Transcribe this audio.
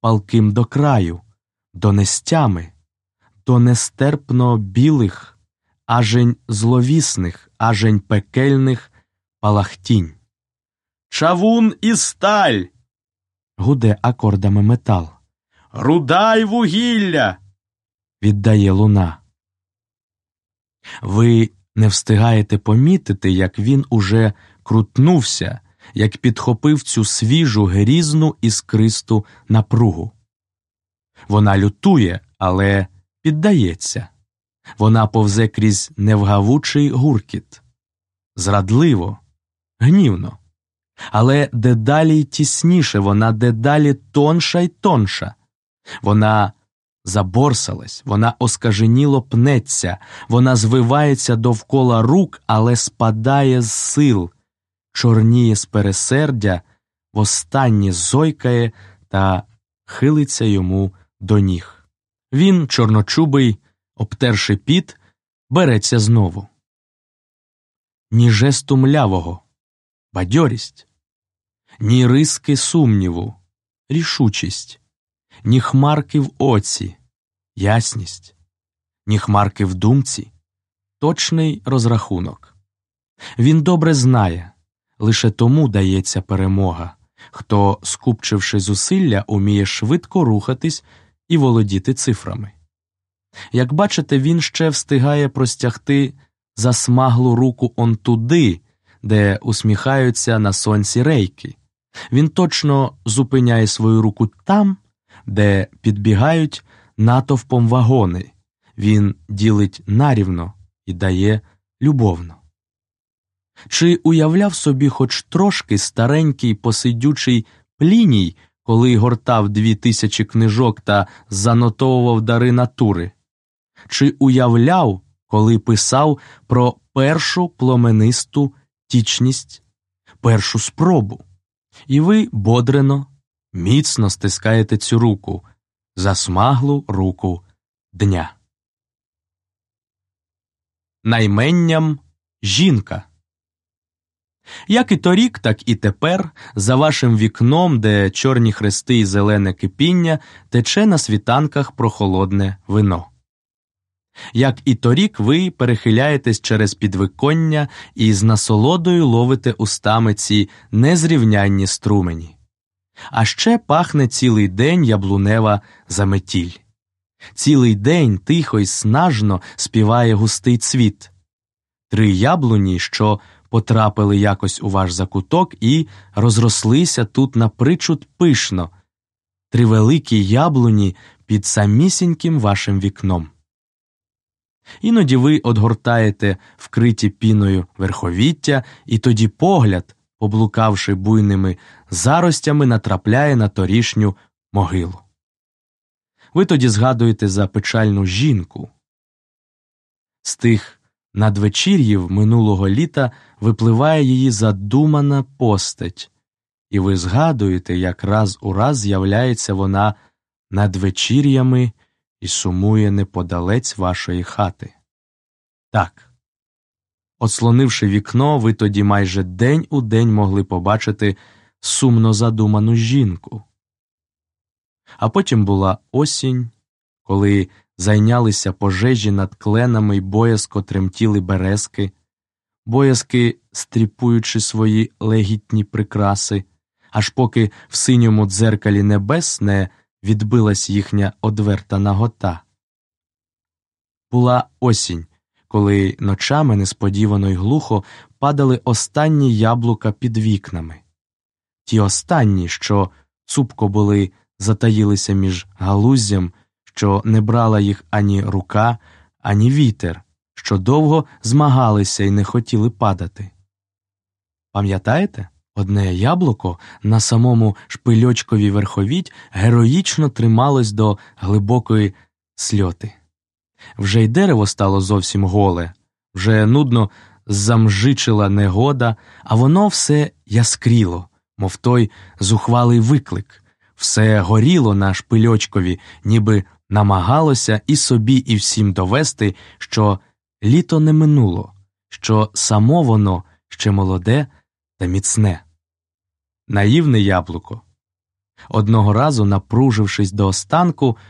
палким до краю, до нестями, до нестерпно білих, ажень зловісних, ажень пекельних палахтінь. Чавун і сталь. гуде акордами метал. Руда й вугілля. віддає луна. Ви не встигаєте помітити, як він уже крутнувся, як підхопив цю свіжу, грізну іскристу напругу. Вона лютує, але піддається. Вона повзе крізь невгавучий гуркіт. Зрадливо, гнівно. Але дедалі тісніше вона дедалі тонша й тонша. Вона заборсалась, вона оскаженіло пнеться, вона звивається довкола рук, але спадає з сил, чорніє з пересердя, востаннє зойкає та хилиться йому до ніг. Він, чорночубий, обтерши піт, береться знову. Ні жесту млявого, бадьорість, ні риски сумніву, рішучість, ні хмарки в оці, ясність, ні хмарки в думці, точний розрахунок. Він добре знає, лише тому дається перемога, хто, скупчивши зусилля, уміє швидко рухатись і володіти цифрами. Як бачите, він ще встигає простягти засмаглу руку он туди, де усміхаються на сонці рейки. Він точно зупиняє свою руку там, де підбігають натовпом вагони. Він ділить нарівно і дає любовно. Чи уявляв собі хоч трошки старенький посидючий пліній, коли гортав дві тисячі книжок та занотовував дари натури? Чи уявляв, коли писав про першу пломенисту тічність, першу спробу? І ви бодрено, міцно стискаєте цю руку, засмаглу руку дня. Найменням жінка. Як і торік, так і тепер, за вашим вікном, де чорні хрести і зелене кипіння, тече на світанках прохолодне вино. Як і торік, ви перехиляєтесь через підвиконня і з насолодою ловите устами ці незрівнянні струмені. А ще пахне цілий день яблунева заметіль. Цілий день тихо й снажно співає густий цвіт. Три яблуні, що потрапили якось у ваш закуток і розрослися тут напричуд пишно, три великі яблуні під самісіньким вашим вікном. Іноді ви одгортаєте вкриті піною верховіття, і тоді погляд, поблукавши буйними заростями, натрапляє на торішню могилу. Ви тоді згадуєте за печальну жінку. З тих надвечір'їв минулого літа випливає її задумана постать, і ви згадуєте, як раз у раз з'являється вона над вечір'ями і сумує неподалець вашої хати. Так. Отслонивши вікно, ви тоді майже день у день могли побачити сумно задуману жінку. А потім була осінь, коли зайнялися пожежі над кленами й боязко тремтіли березки, боязки стріпуючи свої легітні прикраси, аж поки в синьому дзеркалі небес не відбилась їхня одверта нагота. Була осінь, коли ночами несподівано й глухо падали останні яблука під вікнами. Ті останні, що цупко були, затаїлися між галуздям, що не брала їх ані рука, ані вітер, що довго змагалися і не хотіли падати. Пам'ятаєте? Одне яблуко на самому шпильочковій верховіть героїчно трималось до глибокої сльоти. Вже й дерево стало зовсім голе, вже нудно замжичила негода, а воно все яскріло, мов той зухвалий виклик, все горіло на шпильочкові, ніби намагалося і собі, і всім довести, що літо не минуло, що само воно ще молоде та міцне. Наївне яблуко. Одного разу, напружившись до останку,